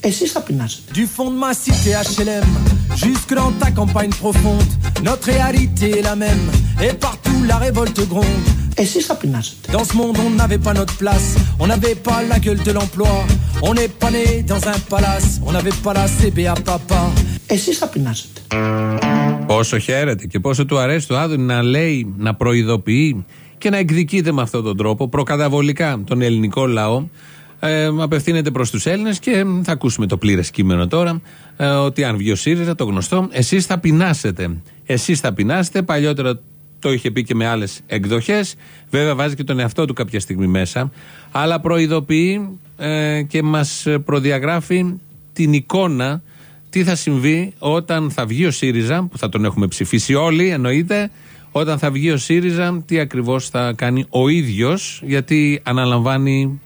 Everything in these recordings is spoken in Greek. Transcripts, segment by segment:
λέτε. Εσεί θα πεινάσετε. Du fond de ma cité HLM jusque dans ta campagne profonde, notre réalité est la même et partout la révolte gronde. Εσεί θα πεινάσετε. Dans ce monde, on n'avait pas notre place, on n'avait pas la gueule de l'emploi, on n'est pas né dans un palace, on n'avait pas la CBA papa. Εσεί θα πεινάσετε. Πόσο χαίρεται και πόσο του αρέσει το Άδωνη να λέει, να προειδοποιεί και να εκδικείται με αυτόν τον τρόπο προκαταβολικά τον ελληνικό λαό. Ε, απευθύνεται προς τους Έλληνες και θα ακούσουμε το πλήρες κείμενο τώρα. Ε, ότι αν βγει ο ΣΥΡΙΖΑ, το γνωστό, εσείς θα πεινάσετε. Εσείς θα πεινάσετε. Παλιότερα το είχε πει και με άλλες εκδοχές. Βέβαια, βάζει και τον εαυτό του κάποια στιγμή μέσα. Αλλά προειδοποιεί ε, και μας προδιαγράφει την εικόνα τι θα συμβεί όταν θα βγει ο ΣΥΡΙΖΑ, που θα τον έχουμε ψηφίσει όλοι, εννοείται. Όταν θα βγει ο ΣΥΡΙΖΑ, τι ακριβώς θα κάνει ο ίδιος, γιατί αναλαμβάνει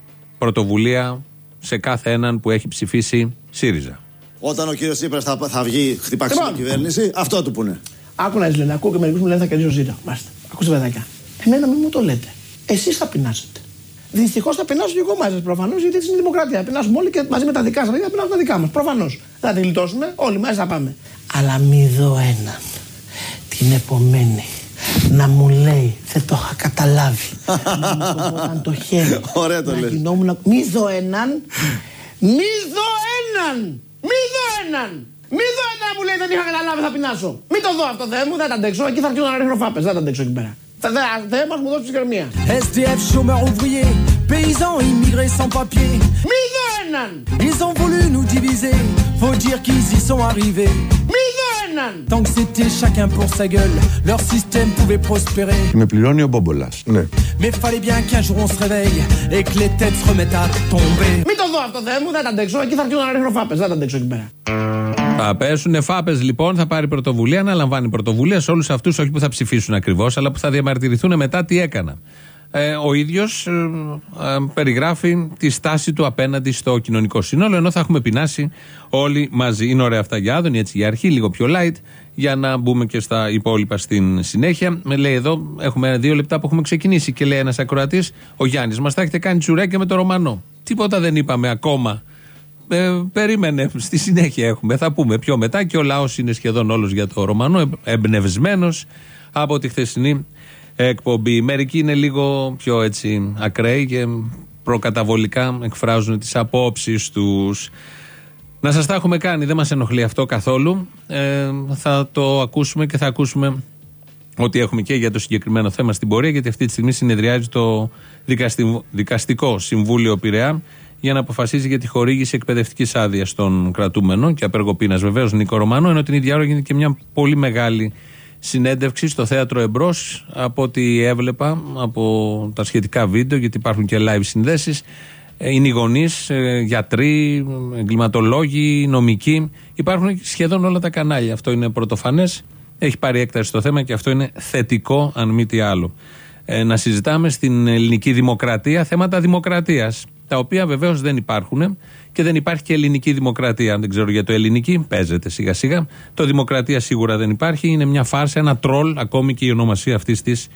πρωτοβουλία σε κάθε έναν που έχει ψηφίσει ΣΥΡΙΖΑ. Όταν ο κύριος Τσίπρας θα, θα βγει χτυπάξει Λοιπόν. την κυβέρνηση, αυτό του πούνε. Άκου να λένε, ακούω και μερικούς μου λένε θα κερδίσω ζήτα. Μάλιστα. Ακούστε παιδάκια. Εμένα μην μου το λέτε. Εσείς θα πεινάσετε. Δυστυχώς θα πεινάσω και εγώ μαζί σας προφανώς γιατί έτσι είναι η δημοκρατία. Θα πεινάσουμε όλοι και μαζί με τα δικά σας θα πεινάσουμε τα δικά μας. Προφανώς. Θα τη γλιτώσουμε, όλοι μαζί θα πάμε. Αλλά μη δω έναν την επομένη να μου λέει δεν το είχα καταλάβει. να μου κοβόταν το χέρι. Ωραία το να λες. γινόμουν. Μη δω έναν. Μη δω έναν. Μη δω έναν. Μη δω έναν που λέει δεν είχα καταλάβει θα πεινάσω. Μη το δω αυτό Θεέ μου, δεν τα αντέξω. Εκεί θα αρχίσω να ρίχνω φάπες, δεν τα αντέξω εκεί πέρα. Θα, θα, Θεέ μας μου δώσει ψυχραιμία. SDF, chômeurs ouvriers, paysans, immigrés sans papier. Μη δω έναν. Ils ont voulu nous diviser, faut dire qu'ils y sont arrivés. Μη δω έναν. Tant que c'était chacun pour sa gueule, leur système pouvait prospérer. Με πληρώνει ο Μπόμπολα. Ναι. Mais fallait bien qu'un jour on se réveille et que les têtes se remettent à tomber. Μη το δω αυτό Θεέ μου, δεν τα αντέξω. Εκεί θα αρχίσω να ρίχνω φάπες, δεν τα αντέξω εκεί πέρα. Θα πέσουν φάπες λοιπόν, θα πάρει πρωτοβουλία, να λαμβάνει πρωτοβουλία σε όλους αυτούς, όχι που θα ψηφίσουν ακριβώς, αλλά που θα διαμαρτυρηθούν μετά τι έκανα. Ε, ο ίδιος περιγράφει τη στάση του απέναντι στο κοινωνικό σύνολο, ενώ θα έχουμε πεινάσει όλοι μαζί. Είναι ωραία αυτά για Άδωνη, έτσι για αρχή, λίγο πιο light, για να μπούμε και στα υπόλοιπα στην συνέχεια. Με λέει εδώ, έχουμε δύο λεπτά που έχουμε ξεκινήσει και λέει ένας ακροατής, ο Γιάννης, μας τα έχετε κάνει τσουρέκια με το Ρωμανό. Τίποτα δεν είπαμε ακόμα ε, περίμενε, στη συνέχεια έχουμε. Θα πούμε πιο μετά και ο λαός είναι σχεδόν όλος για το Ρωμανό, εμπνευσμένος από τη χθεσινή εκπομπή. Μερικοί είναι λίγο πιο έτσι ακραίοι και προκαταβολικά εκφράζουν τις απόψεις τους. Να σας τα έχουμε κάνει, δεν μας ενοχλεί αυτό καθόλου. Ε, θα το ακούσουμε και θα ακούσουμε ότι έχουμε και για το συγκεκριμένο θέμα στην πορεία, γιατί αυτή τη στιγμή συνεδριάζει το δικαστι- Δικαστικό Συμβούλιο Πειραιά για να αποφασίζει για τη χορήγηση εκπαιδευτικής άδειας των κρατούμενων και απεργοπείνα βεβαίως Νίκο Ρωμανό, ενώ την ίδια ώρα γίνεται και μια πολύ μεγάλη συνέντευξη στο θέατρο Εμπρός από ό,τι έβλεπα από τα σχετικά βίντεο, γιατί υπάρχουν και live συνδέσεις. Είναι οι γονείς, γιατροί, εγκληματολόγοι, νομικοί. Υπάρχουν σχεδόν όλα τα κανάλια. Αυτό είναι πρωτοφανές. Έχει πάρει έκταση το θέμα και αυτό είναι θετικό, αν μη τι άλλο. Ε, να συζητάμε στην ελληνική δημοκρατία θέματα δημοκρατίας. Τα οποία βεβαίως δεν υπάρχουν και δεν υπάρχει και ελληνική δημοκρατία. Αν δεν ξέρω για το ελληνική, παίζεται σιγά σιγά. Το δημοκρατία σίγουρα δεν υπάρχει. Είναι μια φάρσα, ένα τρόλ, ακόμη και η ονομασία αυτής της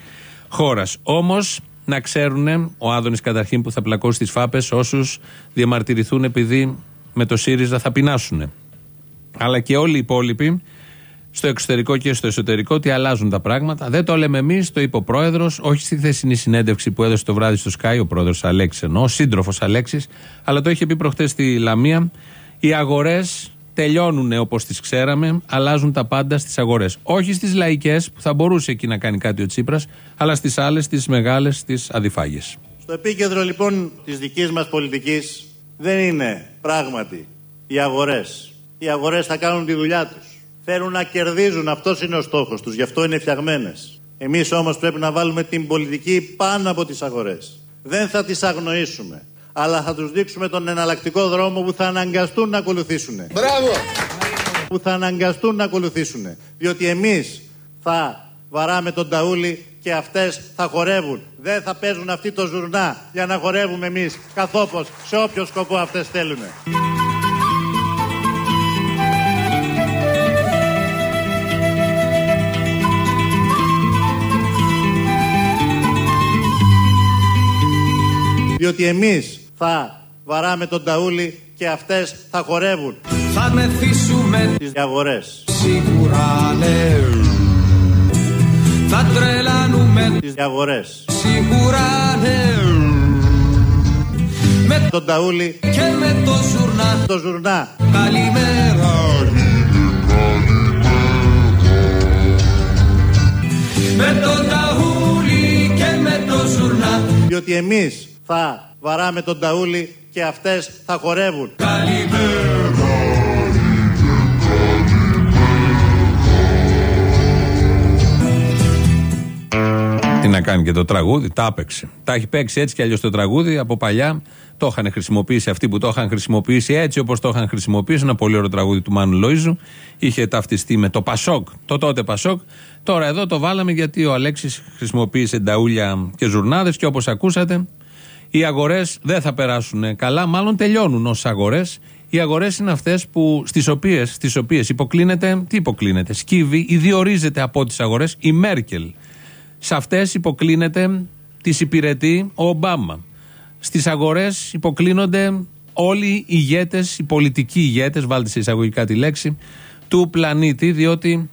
χώρας. Όμως, να ξέρουν, ο Άδωνης καταρχήν που θα πλακώσει τις φάπες, όσους διαμαρτυρηθούν επειδή με το ΣΥΡΙΖΑ θα πεινάσουν. Αλλά και όλοι οι υπόλοιποι στο εξωτερικό και στο εσωτερικό ότι αλλάζουν τα πράγματα. Δεν το λέμε εμείς, το είπε ο πρόεδρος, όχι στη χθεσινή συνέντευξη που έδωσε το βράδυ στο Sky, ο πρόεδρος Αλέξης εννοώ, ο σύντροφος Αλέξης, αλλά το είχε πει προχθές στη Λαμία. Οι αγορές τελειώνουν όπως τις ξέραμε, αλλάζουν τα πάντα στις αγορές. Όχι στις λαϊκές, που θα μπορούσε εκεί να κάνει κάτι ο Τσίπρας, αλλά στις άλλες, τι μεγάλες, τι αδιφάγες. Στο επίκεντρο λοιπόν της δικής μας πολιτικής δεν είναι πράγματι οι αγορές. Οι αγορές θα κάνουν τη δουλειά τους. Θέλουν να κερδίζουν, αυτός είναι ο στόχος τους, γι' αυτό είναι φτιαγμένες. Εμείς όμως πρέπει να βάλουμε την πολιτική πάνω από τις αγορές. Δεν θα τις αγνοήσουμε, αλλά θα τους δείξουμε τον εναλλακτικό δρόμο που θα αναγκαστούν να ακολουθήσουν. Μπράβο! Που θα αναγκαστούν να ακολουθήσουν. Διότι εμείς θα βαράμε τον ταούλι και αυτές θα χορεύουν. Δεν θα παίζουν αυτή το ζουρνά για να χορεύουμε εμείς καθόπως σε όποιο σκοπό αυτές θέλουν. Διότι εμείς θα βαράμε τον ταούλι και αυτές θα χορεύουν Θα μεθύσουμε τις αγορές. σίγουρα ναι Θα τρελάνουμε Τις αγορές. σίγουρα ναι Με Τον ταούλι, και με το ζουρνά το ζουρνά. Καλημέρα Με το ταούλι και με το ζουρνά Διότι εμείς θα βαράμε τον ταούλι και αυτές θα χορεύουν. Καλημέρα Τι να κάνει και το τραγούδι, τα έπαιξε. Τα έχει παίξει έτσι κι αλλιώς το τραγούδι από παλιά. Το είχαν χρησιμοποιήσει αυτοί που το είχαν χρησιμοποιήσει έτσι όπως το είχαν χρησιμοποιήσει. Ένα πολύ ωραίο τραγούδι του Μάνου Λόιζου. Είχε ταυτιστεί με το Πασόκ, το τότε Πασόκ. Τώρα εδώ το βάλαμε γιατί ο Αλέξης χρησιμοποίησε νταούλια και ζουρνάδες και όπως ακούσατε, οι αγορές δεν θα περάσουν καλά, μάλλον τελειώνουν ως αγορές. Οι αγορές είναι αυτές στις οποίες στις οποίες υποκλίνεται, τι υποκλίνεται, σκύβει ή διορίζεται από τις αγορές η Μέρκελ. Σε αυτές υποκλίνεται, τις υπηρετεί ο Ομπάμα. Στις αγορές υποκλίνονται όλοι οι ηγέτες, οι πολιτικοί ηγέτες, βάλτε σε εισαγωγικά τη λέξη, του πλανήτη, διότι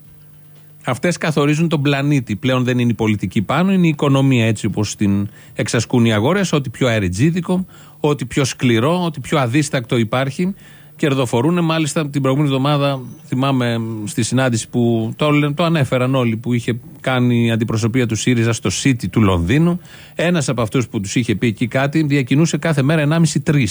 αυτές καθορίζουν τον πλανήτη. Πλέον δεν είναι η πολιτική πάνω, είναι η οικονομία έτσι όπως την εξασκούν οι αγορές. Ό,τι πιο αεριτζίδικο, ό,τι πιο σκληρό, ό,τι πιο αδίστακτο υπάρχει. Κερδοφορούν. Μάλιστα την προηγούμενη εβδομάδα, θυμάμαι στη συνάντηση που το, το ανέφεραν όλοι, που είχε κάνει η αντιπροσωπεία του ΣΥΡΙΖΑ στο City του Λονδίνου. Ένας από αυτούς που τους είχε πει εκεί κάτι διακινούσε κάθε μέρα 1,5-3.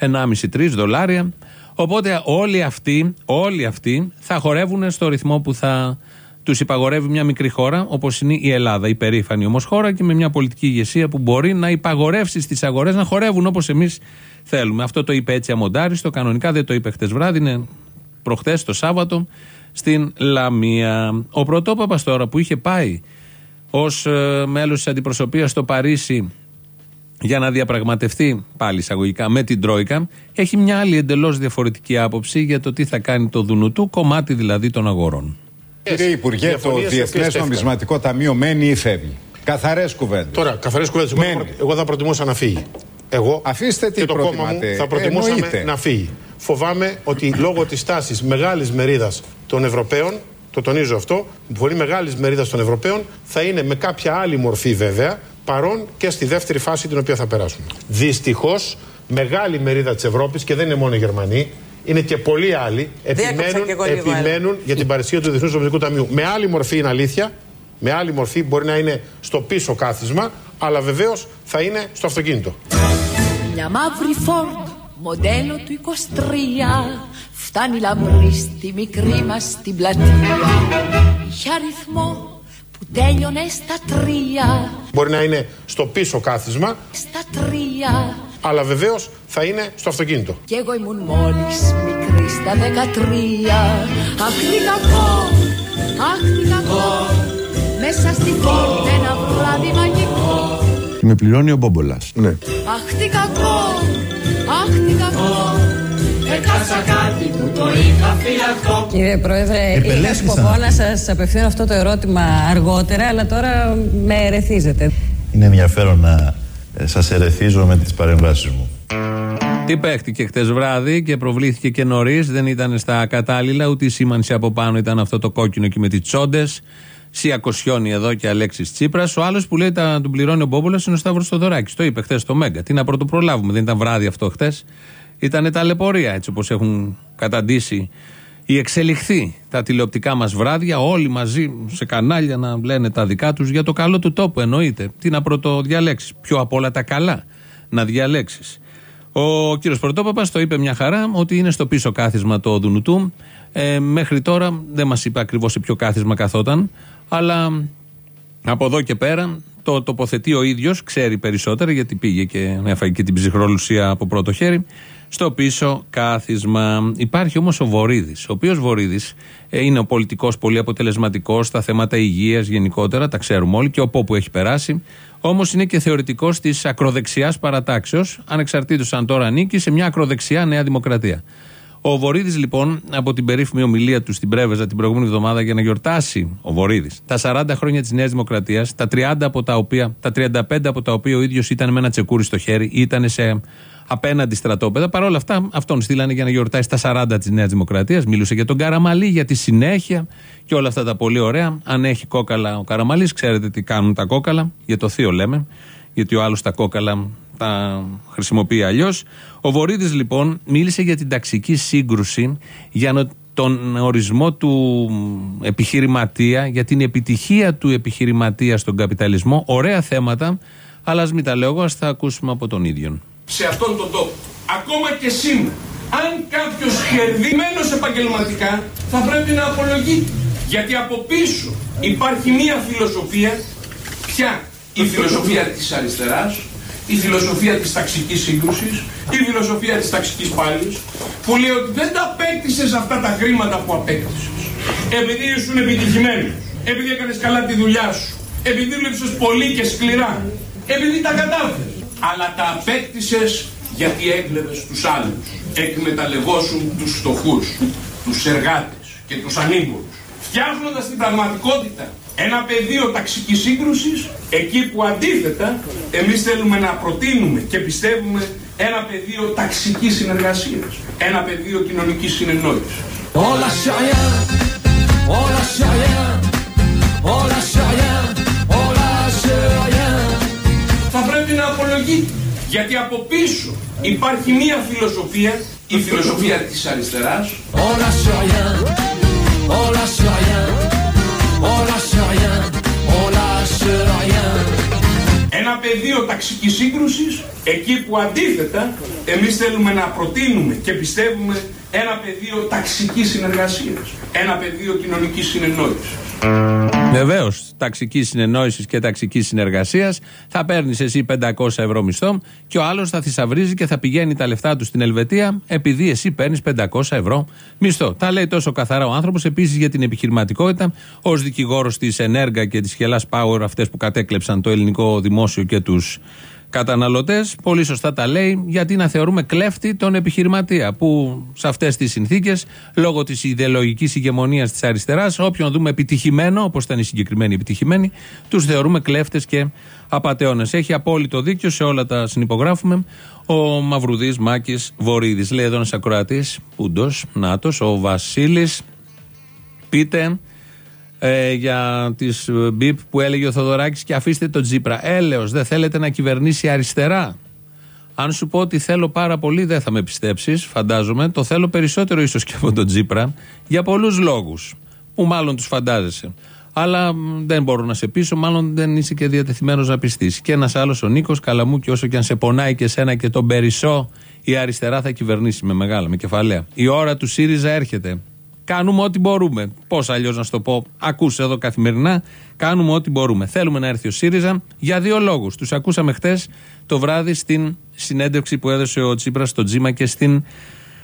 1,5-3 δολάρια. Οπότε όλοι αυτοί, όλοι αυτοί θα χορεύουν στο ρυθμό που θα τους υπαγορεύει μια μικρή χώρα, όπως είναι η Ελλάδα, η περήφανη όμως χώρα και με μια πολιτική ηγεσία που μπορεί να υπαγορεύσει στις αγορές να χορεύουν όπως εμείς θέλουμε. Αυτό το είπε έτσι αμοντάριστο. Κανονικά δεν το είπε χτες βράδυ, είναι προχθέ το Σάββατο στην Λαμία. Ο πρωτόπαπας τώρα που είχε πάει ως ε, μέλος της αντιπροσωπείας στο Παρίσι για να διαπραγματευτεί πάλι εισαγωγικά με την Τρόικα, έχει μια άλλη εντελώς διαφορετική άποψη για το τι θα κάνει το Δουνουτού, κομμάτι δηλαδή των αγορών. Κύριε Υπουργέ, το Διεθνές Νομισματικό Ταμείο μένει ή φεύγει. Καθαρές κουβέντες. Τώρα, καθαρές κουβέντες. Εγώ, θα- εγώ θα προτιμούσα να φύγει. Εγώ Αφήστε τι και το κόμμα μου προτιμάτε. θα προτιμούσαμε Εννοείται. να φύγει. Φοβάμαι ότι λόγω της τάσης μεγάλης μερίδας των Ευρωπαίων, το τονίζω αυτό, πολύ μεγάλης μερίδας των Ευρωπαίων θα είναι με κάποια άλλη μορφή βέβαια παρόν και στη δεύτερη φάση την οποία θα περάσουμε. Δυστυχώς, μεγάλη μερίδα της Ευρώπης και δεν είναι μόνο οι Γερμανοί, είναι και πολλοί άλλοι, επιμένουν, κι εγώ λίγο, επιμένουν για την παρουσία του Διεθνούς Νομισματικού Ταμείου. Με άλλη μορφή είναι αλήθεια, με άλλη μορφή μπορεί να είναι στο πίσω κάθισμα, αλλά βεβαίως θα είναι στο αυτοκίνητο. Μια μαύρη φόρτ, μοντέλο του 23 Φτάνει λαμπρή στη μικρή μας την πλατεία Είχε αριθμό που τέλειωνε στα τρία Μπορεί να είναι στο πίσω κάθισμα, Στα τρία αλλά βεβαίως θα είναι στο αυτοκίνητο. Κι εγώ ήμουν μόλις μικρή στα δεκατρία Αχ τι κακό, αχ τι κακό Μέσα στη φόρτ ένα βράδυ μαγικό Με πληρώνει ο Μπόμπολας. Ναι. Αχ τι κακό, αχ τι κακό Έκασα κάτι που το είχα φυλακτό Κύριε Πρόεδρε, είχα Επελέγχθησα. σκοπό να σας απευθύνω αυτό το ερώτημα αργότερα, αλλά τώρα με ερεθίζετε. Είναι ενδιαφέρον να ε, σας ερεθίζω με τις παρεμβάσεις μου. Τι παίχτηκε χτες βράδυ και προβλήθηκε και νωρίς, δεν ήταν στα κατάλληλα, ούτε η σήμανση από πάνω ήταν αυτό το κόκκινο εκεί με τις τσόντες. Σία Κοσιόνι εδώ και Αλέξης Τσίπρας. Ο άλλος που λέει τα, τον πληρώνει ο Μπόμπολας είναι ο Σταύρος Θοδωράκης. Το είπε χθε στο Μέγκα. Τι να πρωτοπρολάβουμε, δεν ήταν βράδυ αυτό χθε. Ήταν ταλαιπωρία έτσι όπως έχουν καταντήσει ή εξελιχθεί τα τηλεοπτικά μας βράδια, όλοι μαζί σε κανάλια να λένε τα δικά τους για το καλό του τόπου. Εννοείται. Τι να πρωτοδιαλέξεις. Πιο απ' όλα τα καλά να διαλέξεις. Ο κύριος Πρωτόπαπας το είπε μια χαρά ότι είναι στο πίσω κάθισμα το Δουνουτού. Ε, μέχρι τώρα δεν μας είπε ακριβώς σε ποιο κάθισμα καθόταν, αλλά από εδώ και πέρα το τοποθετεί ο ίδιος, ξέρει περισσότερα γιατί πήγε και έφαγε και την ψυχρολουσία από πρώτο χέρι. Στο πίσω κάθισμα. Υπάρχει όμως ο Βορύδης, ο οποίος Βορύδης είναι ο πολιτικός πολύ αποτελεσματικός στα θέματα υγείας γενικότερα, τα ξέρουμε όλοι και από όπου έχει περάσει. Όμως είναι και θεωρητικός της ακροδεξιάς παρατάξεως, ανεξαρτήτως αν τώρα ανήκει σε μια ακροδεξιά Νέα Δημοκρατία. Ο Βορύδης, λοιπόν, από την περίφημη ομιλία του στην Πρέβεζα την προηγούμενη εβδομάδα για να γιορτάσει ο Βορύδης τα 40 χρόνια της Νέας Δημοκρατίας, τα 30 από τα οποία, τα 35 από τα οποία ο ίδιος ήταν με ένα τσεκούρι στο χέρι, ήταν σε απέναντι στρατόπεδα. Παρ' όλα αυτά, αυτόν στείλανε για να γιορτάσει τα 40 της Νέας Δημοκρατίας. Μίλησε για τον Καραμαλή, για τη συνέχεια και όλα αυτά τα πολύ ωραία. Αν έχει κόκαλα ο Καραμαλής, ξέρετε τι κάνουν τα κόκαλα. Για το θείο λέμε, γιατί ο άλλος τα κόκαλα τα χρησιμοποιεί αλλιώς. Ο Βορύδης λοιπόν μίλησε για την ταξική σύγκρουση, για τον ορισμό του επιχειρηματία, για την επιτυχία του επιχειρηματία στον καπιταλισμό. Ωραία θέματα, αλλά ας μην τα λέω εγώ, ας τα ακούσουμε από τον ίδιο. Σε αυτόν τον τόπο, ακόμα και σήμερα, αν κάποιος κερδισμένος επαγγελματικά, θα πρέπει να απολογεί. Γιατί από πίσω υπάρχει μία φιλοσοφία, πια η φιλοσοφία της αριστεράς, η φιλοσοφία της ταξικής σύγκρουσης, η φιλοσοφία της ταξικής πάλης, που λέει ότι δεν τα απέκτησες αυτά τα χρήματα που απέκτησες. Επειδή ήσουν επιτυχημένος, επειδή έκανες καλά τη δουλειά σου, επειδή δούλεψες πολύ και σκληρά, επειδή τα κατάφερες. Αλλά τα απέκτησες γιατί έκλεβες τους άλλους. Εκμεταλλευόσουν τους φτωχούς, τους εργάτες και τους ανήμπορους. Φτιάχνοντας την πραγματικότητα ένα πεδίο ταξικής σύγκρουσης, εκεί που αντίθετα εμείς θέλουμε να προτείνουμε και πιστεύουμε ένα πεδίο ταξικής συνεργασίας, ένα πεδίο κοινωνικής συνεννόησης. Όλα όλα όλα Θα πρέπει να απολογείται, γιατί από πίσω υπάρχει μία φιλοσοφία, η φιλοσοφία της αριστεράς. Όλα όλα ένα πεδίο ταξικής σύγκρουσης εκεί που αντίθετα εμείς θέλουμε να προτείνουμε και πιστεύουμε ένα πεδίο ταξικής συνεργασίας, ένα πεδίο κοινωνικής συνεννόησης. Βεβαίως, ταξικής συνεννόησης και ταξικής συνεργασίας. Θα παίρνεις εσύ 500 ευρώ μισθό και ο άλλος θα θησαυρίζει και θα πηγαίνει τα λεφτά του στην Ελβετία επειδή εσύ παίρνεις 500 ευρώ μισθό. Τα λέει τόσο καθαρά ο άνθρωπος. Επίσης για την επιχειρηματικότητα, ως δικηγόρος της Ενέργα και της Χελάς Power, αυτές που κατέκλεψαν το ελληνικό δημόσιο και τους καταναλωτές. Πολύ σωστά τα λέει, γιατί να θεωρούμε κλέφτη τον επιχειρηματία. Που σε αυτές τις συνθήκες, λόγω της ιδεολογικής ηγεμονίας της αριστεράς, όποιον δούμε επιτυχημένο, όπως ήταν οι συγκεκριμένοι επιτυχημένοι, τους θεωρούμε κλέφτες και απαταιώνες. Έχει απόλυτο δίκιο, σε όλα τα συνυπογράφουμε. Ο Μαυρουδής Μάκης Βορύδης. Λέει εδώ ένας ακροατής, Πούντος, Νάτος, ο Βασίλης. Πείτε ε, για τις ε, μπιπ που έλεγε ο Θοδωράκης και αφήστε τον Τζίπρα. Έλεω, δεν θέλετε να κυβερνήσει αριστερά. Αν σου πω ότι θέλω πάρα πολύ, δεν θα με πιστέψεις, φαντάζομαι. Το θέλω περισσότερο ίσως και από τον Τζίπρα για πολλούς λόγους. Που μάλλον τους φαντάζεσαι. Αλλά δεν μπορώ να σε πείσω, μάλλον δεν είσαι και διατεθειμένος να πιστείς. Και ένας άλλος, ο Νίκος Καλαμού, και όσο και αν σε πονάει και σένα και τον Περισσό, η αριστερά θα κυβερνήσει με μεγάλα, με κεφαλαία. Η ώρα του ΣΥΡΙΖΑ έρχεται. Κάνουμε ό,τι μπορούμε. Πώς αλλιώς να σου το πω, ακούσε εδώ καθημερινά. Κάνουμε ό,τι μπορούμε. Θέλουμε να έρθει ο ΣΥΡΙΖΑ για δύο λόγους. Τους ακούσαμε χτες το βράδυ στην συνέντευξη που έδωσε ο Τσίπρας στο Τζίμα και στην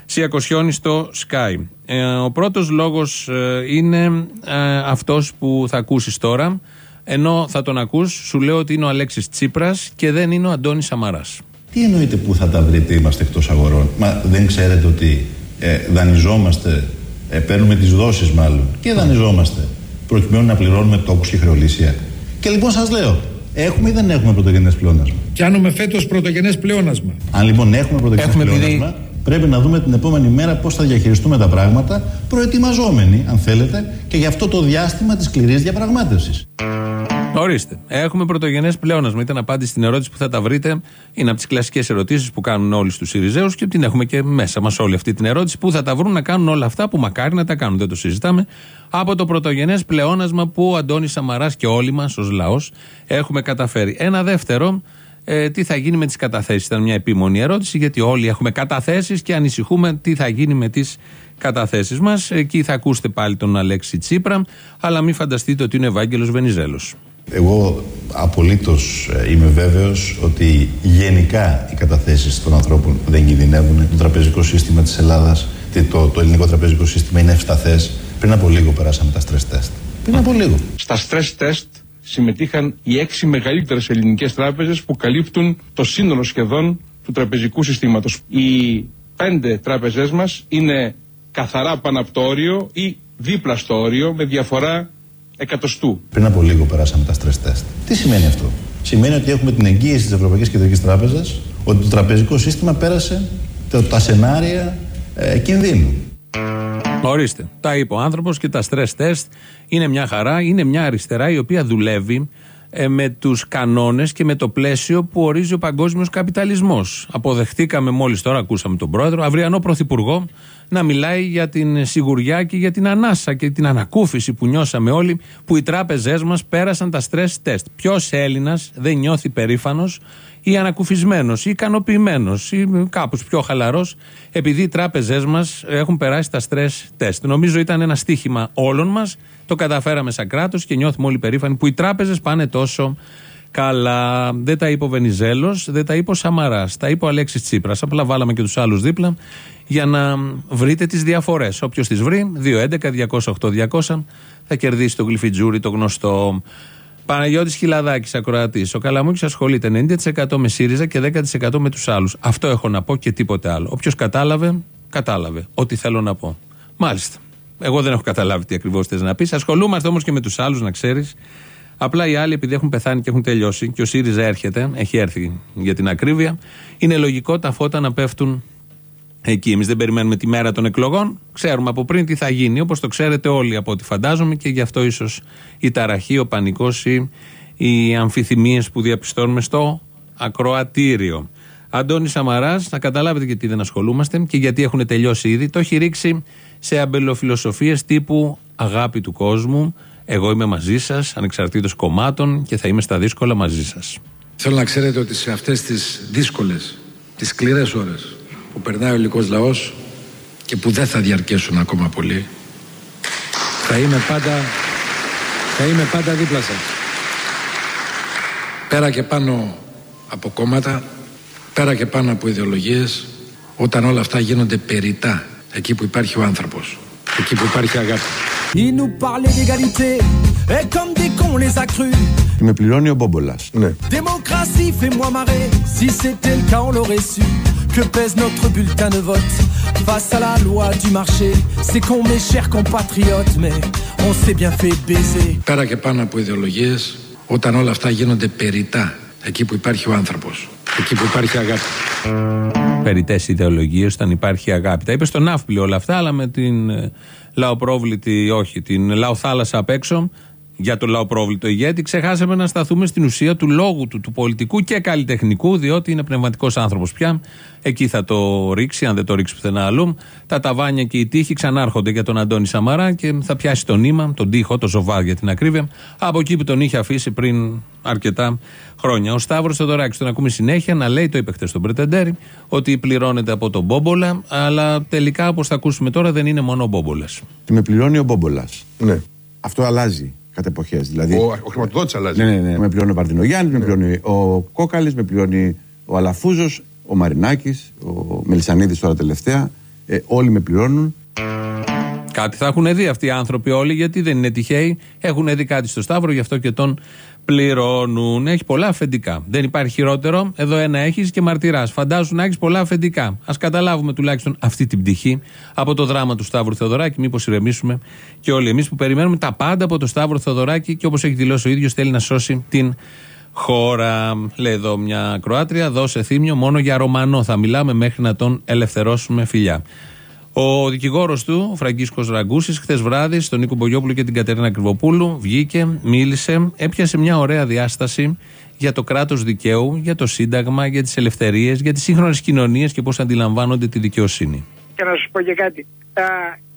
Σιακοσιόνη στο Sky. Ε, ο πρώτος λόγος ε, είναι ε, αυτός που θα ακούσεις τώρα. Ενώ θα τον ακούς, σου λέω ότι είναι ο Αλέξης Τσίπρας και δεν είναι ο Αντώνης Σαμαράς. Τι εννοείται που θα τα βρείτε, είμαστε εκτός αγορών; Μα δεν ξέρετε ότι ε, δανειζόμαστε ε, παίρνουμε τις δόσεις μάλλον και δανειζόμαστε προκειμένου να πληρώνουμε τόκου και χρεολύσια. Και λοιπόν σας λέω, έχουμε ή δεν έχουμε πρωτογενές πλεόνασμα; Πιάνουμε φέτος πρωτογενές πλεόνασμα. Αν λοιπόν έχουμε πρωτογενές πλεόνασμα, πρέπει να δούμε την επόμενη μέρα πώς θα διαχειριστούμε τα πράγματα, προετοιμαζόμενοι, αν θέλετε, και για αυτό το διάστημα της σκληρής διαπραγμάτευσης. Ορίστε. Έχουμε πρωτογενές πλεόνασμα. Ήταν απάντηση στην ερώτηση που θα τα βρείτε. Είναι από τις κλασικές ερωτήσεις που κάνουν όλοι στους Σιριζέους και την έχουμε και μέσα μας όλη αυτή την ερώτηση. Πού θα τα βρουν να κάνουν όλα αυτά που μακάρι να τα κάνουν. Δεν το συζητάμε. Από το πρωτογενές πλεόνασμα που ο Αντώνης Σαμαράς και όλοι μας ως λαός έχουμε καταφέρει. Ένα δεύτερο. Ε, τι θα γίνει με τις καταθέσεις. Ήταν μια επίμονη ερώτηση, γιατί όλοι έχουμε καταθέσεις και ανησυχούμε τι θα γίνει με τις καταθέσεις μας. Εκεί θα ακούσετε πάλι τον Αλέξη Τσίπρα, αλλά μην φανταστείτε ότι είναι Ευάγγελος Βενιζέλος. Εγώ απολύτως ε, είμαι βέβαιος ότι γενικά οι καταθέσεις των ανθρώπων δεν κινδυνεύουν. Το τραπεζικό σύστημα της Ελλάδας, το, το ελληνικό τραπεζικό σύστημα είναι ευσταθές. Πριν από λίγο περάσαμε τα stress test. Πριν από λίγο. Στα stress test συμμετείχαν οι έξι μεγαλύτερες ελληνικές τράπεζες που καλύπτουν το σύνολο σχεδόν του τραπεζικού συστήματος. Οι πέντε τράπεζές μας είναι καθαρά πάνω από το όριο ή δίπλα στο όριο με διαφορά εκατοστού. Πριν από λίγο περάσαμε τα stress test. Τι σημαίνει αυτό; Σημαίνει ότι έχουμε την εγγύηση της Ευρωπαϊκής Κεντρικής Τράπεζας ότι το τραπεζικό σύστημα πέρασε τα σενάρια ε, κινδύνου. Ορίστε. Τα είπε ο άνθρωπος και τα stress test είναι μια χαρά. Είναι μια αριστερά η οποία δουλεύει ε, με τους κανόνες και με το πλαίσιο που ορίζει ο παγκόσμιος καπιταλισμός. Αποδεχτήκαμε μόλις τώρα, ακούσαμε τον πρόεδρο, αυριανό πρωθυπουργό, να μιλάει για την σιγουριά και για την ανάσα και την ανακούφιση που νιώσαμε όλοι που οι τράπεζές μας πέρασαν τα stress test. Ποιος Έλληνας δεν νιώθει περήφανος ή ανακουφισμένος ή ικανοποιημένος ή κάπως πιο χαλαρός, επειδή οι τράπεζές μας έχουν περάσει τα stress test. Νομίζω ήταν ένα στίχημα όλων μας. Το καταφέραμε σαν κράτος και νιώθουμε όλοι περήφανοι που οι τράπεζες πάνε τόσο καλά. Δεν τα είπε ο Βενιζέλος, δεν τα είπε ο Σαμαράς. Τα είπε ο Αλέξης Τσίπρας. Απλά βάλαμε και τους άλλους δίπλα για να βρείτε τις διαφορές. Όποιος τις βρει, 211-208-200 θα κερδίσει το γλυφιτζούρι, το γνωστό. Παναγιώτης Χιλαδάκης, ακροατής. Ο Καλαμούκης ασχολείται 90% με ΣΥΡΙΖΑ και 10% με τους άλλους. Αυτό έχω να πω και τίποτε άλλο. Όποιος κατάλαβε, κατάλαβε. Ό,τι θέλω να πω. Μάλιστα. Εγώ δεν έχω καταλάβει τι ακριβώς θες να πεις. Ασχολούμαστε όμως και με τους άλλους, να ξέρεις. Απλά οι άλλοι, επειδή έχουν πεθάνει και έχουν τελειώσει, και ο ΣΥΡΙΖΑ έρχεται, έχει έρθει για την ακρίβεια, είναι λογικό τα φώτα να πέφτουν εκεί. Εμείς δεν περιμένουμε τη μέρα των εκλογών. Ξέρουμε από πριν τι θα γίνει, όπως το ξέρετε όλοι από ό,τι φαντάζομαι, και γι' αυτό ίσως η ταραχή, ο πανικός ή οι αμφιθυμίες που διαπιστώνουμε στο ακροατήριο. Αντώνης Σαμαράς, να καταλάβετε γιατί δεν ασχολούμαστε και γιατί έχουν τελειώσει ήδη. Το έχει ρίξει σε αμπελοφιλοσοφίες τύπου αγάπη του κόσμου. Εγώ είμαι μαζί σας, ανεξαρτήτως κομμάτων και θα είμαι στα δύσκολα μαζί σας. Θέλω να ξέρετε ότι σε αυτές τις δύσκολες, τις σκληρές ώρες που περνάει ο ελληνικός λαός και που δεν θα διαρκέσουν ακόμα πολύ θα είμαι πάντα θα είμαι πάντα δίπλα σας πέρα και πάνω από κόμματα πέρα και πάνω από ιδεολογίες όταν όλα αυτά γίνονται περιτά εκεί που υπάρχει ο άνθρωπος εκεί που υπάρχει αγάπη Il nous parlait d'égalité et comme des cons les a crus. Με πληρώνει ο Μπόμπολας. Ναι. Démocratie, fais-moi marrer. Si c'était le cas, on l'aurait su. Que pèse notre bulletin de vote face à la loi du marché C'est con mes chers compatriotes, mais on s'est bien fait baiser. Πέρα και πάνω από ιδεολογίες, όταν όλα αυτά γίνονται περιτά, εκεί που υπάρχει ο άνθρωπος, εκεί που υπάρχει αγάπη. Περιτέ ιδεολογίες όταν υπάρχει αγάπη. Τα είπες στον Ναύπλιο όλα αυτά, αλλά με την ε, λαοπρόβλητη, όχι, την λαοθάλασσα απ' έξω, για το λαοπρόβλητο ηγέτη, ξεχάσαμε να σταθούμε στην ουσία του λόγου του, του πολιτικού και καλλιτεχνικού, διότι είναι πνευματικός άνθρωπος πια. Εκεί θα το ρίξει, αν δεν το ρίξει πουθενά αλλού. Τα ταβάνια και οι τείχοι ξανάρχονται για τον Αντώνη Σαμαρά και θα πιάσει το νήμα, τον τείχο, το ζοβά για την ακρίβεια, από εκεί που τον είχε αφήσει πριν αρκετά χρόνια. Ο Σταύρος Θεοδωράκης τον ακούμε συνέχεια να λέει, το είπε χτε στον Πρετεντέρη, ότι πληρώνεται από τον Μπόμπολα, αλλά τελικά όπως θα ακούσουμε τώρα δεν είναι μόνο ο Μπόμπολας. Με πληρώνει ο Μπόμπολας. Ναι. Αυτό αλλάζει κατά εποχές. Δηλαδή, Ο, ο χρηματοδότης αλλάζει. Ναι, ναι, ναι. Με πληρώνει ο Παρτινογιάννη, με πληρώνει ο Κόκαλης, με πληρώνει ο Αλαφούζος, ο Μαρινάκης, ο Μελισανίδης τώρα τελευταία. Ε, όλοι με πληρώνουν. Κάτι θα έχουν δει αυτοί οι άνθρωποι όλοι, γιατί δεν είναι τυχαίοι. Έχουν δει κάτι στο Σταύρο, γι' αυτό και τον πληρώνουν. Έχει πολλά αφεντικά. Δεν υπάρχει χειρότερο. Εδώ ένα έχεις και μαρτυράς. Φαντάζουν να έχεις πολλά αφεντικά. Α καταλάβουμε τουλάχιστον αυτή την πτυχή από το δράμα του Σταύρου Θεοδωράκη. Μήπως ηρεμήσουμε και όλοι εμείς που περιμένουμε τα πάντα από το Σταύρο Θεοδωράκη και όπως έχει δηλώσει ο ίδιος, θέλει να σώσει την χώρα. Λέει εδώ μια Κροάτρια, δώσε θύμιο μόνο για Ρωμανό. Θα μιλάμε μέχρι να τον ελευθερώσουμε φιλιά. Ο δικηγόρος του, ο Φραγκίσκος Ραγκούσης, χθες βράδυ στον Νίκο Μπογιόπουλο και την Κατερίνα Κρυβοπούλου, βγήκε, μίλησε, έπιασε μια ωραία διάσταση για το κράτος δικαίου, για το Σύνταγμα, για τις ελευθερίες, για τις σύγχρονες κοινωνίες και πώς αντιλαμβάνονται τη δικαιοσύνη. Και να σας πω και κάτι. Α,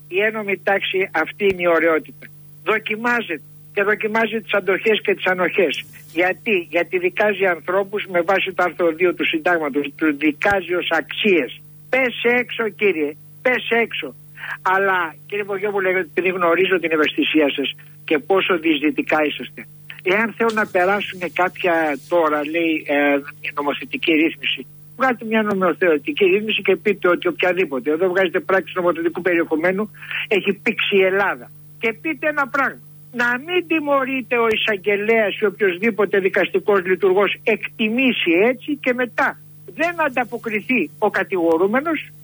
η ένωμη τάξη αυτή είναι η ωραιότητα. Δοκιμάζεται και δοκιμάζει τις αντοχές και τις ανοχές. Γιατί; Γιατί δικάζει ανθρώπους με βάση το άρθρο 2 του Συντάγματος. Του δικάζει ως αξίες. Πες έξω, κύριε πες έξω. Αλλά κύριε Βογιόπουλο, επειδή γνωρίζω την ευαισθησία σας και πόσο διεισδυτικά είσαστε, εάν θέλουν να περάσουν κάποια τώρα, λέει, ε, νομοθετική ρύθμιση, βγάλετε μια νομοθετική ρύθμιση και πείτε ότι οποιαδήποτε, εδώ βγάζετε πράξη νομοθετικού περιεχομένου, έχει πήξει η Ελλάδα. Και πείτε ένα πράγμα. Να μην τιμωρείται ο εισαγγελέας ή οποιοδήποτε δικαστικός λειτουργός εκτιμήσει έτσι και μετά δεν ανταποκριθεί ο κατηγορούμενος α,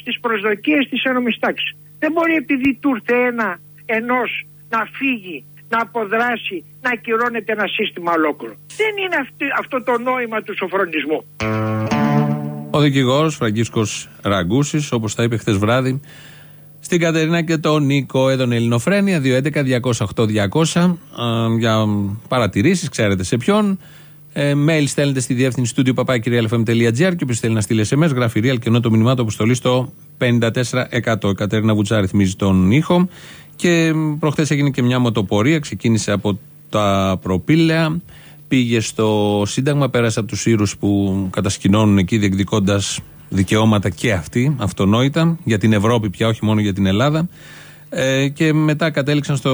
στις προσδοκίες της ένωμης τάξης. Δεν μπορεί επειδή του ήρθε ένα ενός να φύγει, να αποδράσει, να ακυρώνεται ένα σύστημα ολόκληρο. Δεν είναι αυτό το νόημα του σοφρονισμού. Ο δικηγόρος Φραγκίσκος Ραγκούσης, όπως τα είπε χθες βράδυ, στην Κατερίνα και τον Νίκο Έδων Ελληνοφρένια 211-208-200 για παρατηρήσεις, ξέρετε σε ποιον. Ε, mail στέλνετε στη διεύθυνση του papakirialfm.gr και όποιος θέλει να στείλει SMS, γράφει real και ενώ το μηνυμά αποστολή στο 54%. Η Κατερίνα Βουτσά ρυθμίζει τον ήχο. Και προχθές έγινε και μια μοτοπορία, ξεκίνησε από τα προπήλαια, πήγε στο Σύνταγμα, πέρασε από τους ήρους που κατασκηνώνουν εκεί διεκδικώντας δικαιώματα και αυτοί, αυτονόητα, για την Ευρώπη πια, όχι μόνο για την Ελλάδα. Ε, και μετά κατέληξαν στο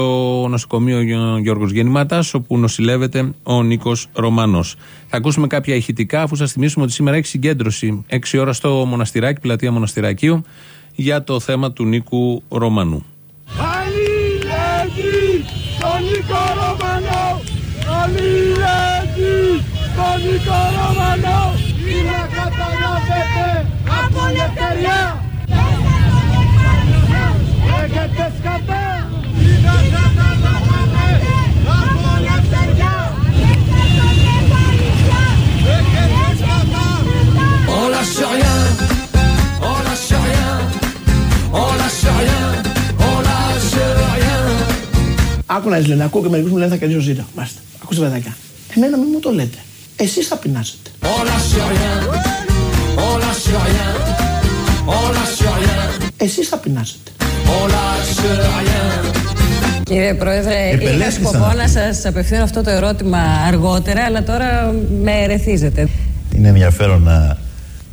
νοσοκομείο Γιώργος Γεννηματάς όπου νοσηλεύεται ο Νίκος Ρωμανός. Θα ακούσουμε κάποια ηχητικά αφού σας θυμίσουμε ότι σήμερα έχει συγκέντρωση 6 ώρα στο Μοναστηράκι, πλατεία Μοναστηρακίου για το θέμα του Νίκου Ρωμανού. Αλληλεγγύη στον Νίκο Ρωμανό! Αλληλεγγύη στον Νίκο Ρωμανό! Είναι καταλάβετε από ελευθερία! Έχετε σκατά! Είναι καταλάβετε από ελευθερία! Έχετε σκατά! Όλα σε rien, όλα σε rien, όλα σε rien, όλα σε rien. Άκου να δεις, λένε, ακούω και μερικούς μου λένε θα κερδίσω ζήτα. Μάλιστα. Ακούστε παιδάκια. Εμένα μην μου το λέτε. Εσείς θα πεινάσετε. Όλα σε rien, όλα σε rien, όλα σε rien, Εσείς θα πεινάσετε. Όλα σε rien. Κύριε Πρόεδρε, είχα Επελέγχθησαν σκοπό να αυτοί. σας απευθύνω αυτό το ερώτημα αργότερα, αλλά τώρα με ερεθίζετε. Είναι ενδιαφέρον να